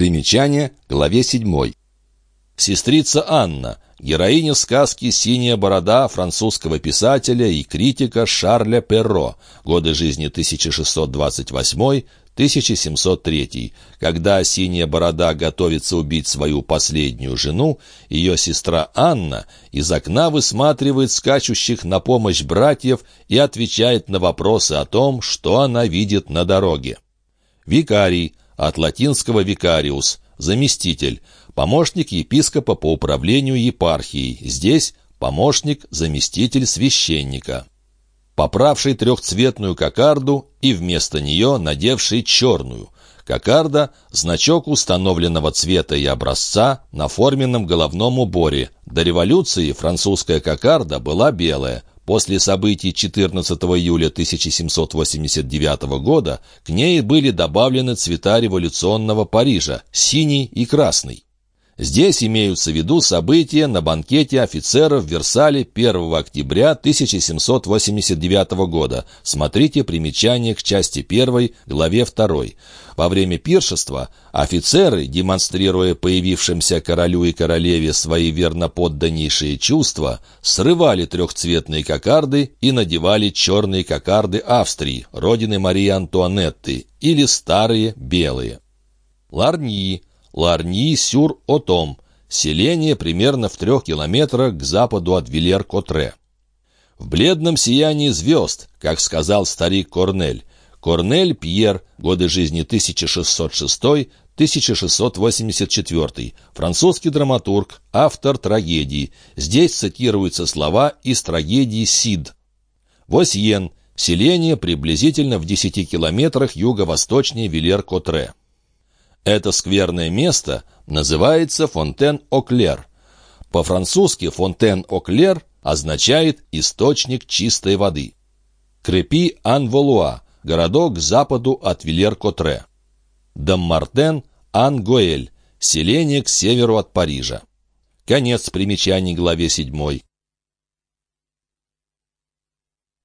Примечание, главе 7. Сестрица Анна, героиня сказки «Синяя борода» французского писателя и критика Шарля Перро, годы жизни 1628-1703. Когда «Синяя борода» готовится убить свою последнюю жену, ее сестра Анна из окна высматривает скачущих на помощь братьев и отвечает на вопросы о том, что она видит на дороге. Викарий, от латинского «викариус» – заместитель – помощник епископа по управлению епархией, здесь помощник, заместитель священника. Поправший трехцветную кокарду и вместо нее надевший черную. Кокарда – значок установленного цвета и образца на форменном головном уборе. До революции французская кокарда была белая, После событий 14 июля 1789 года к ней были добавлены цвета революционного Парижа – синий и красный. Здесь имеются в виду события на банкете офицеров в Версале 1 октября 1789 года. Смотрите примечание к части 1, главе 2. Во время пиршества офицеры, демонстрируя появившимся королю и королеве свои верноподданнейшие чувства, срывали трехцветные кокарды и надевали черные кокарды Австрии, родины Марии Антуанетты, или старые белые. Ларньи Ларни-Сюр-Отом, селение примерно в трех километрах к западу от Вилер-Котре. В бледном сиянии звезд, как сказал старик Корнель, Корнель Пьер, годы жизни 1606-1684, французский драматург, автор трагедии. Здесь цитируются слова из трагедии «Сид». Восьен, селение приблизительно в 10 километрах юго-восточнее Вилер-Котре. Это скверное место называется Фонтен-Оклер. По-французски Фонтен-Оклер означает «источник чистой воды». Крепи-Ан-Волуа – городок к западу от Вилер-Котре. Даммартен, Ан-Гоэль – селение к северу от Парижа. Конец примечаний главе 7.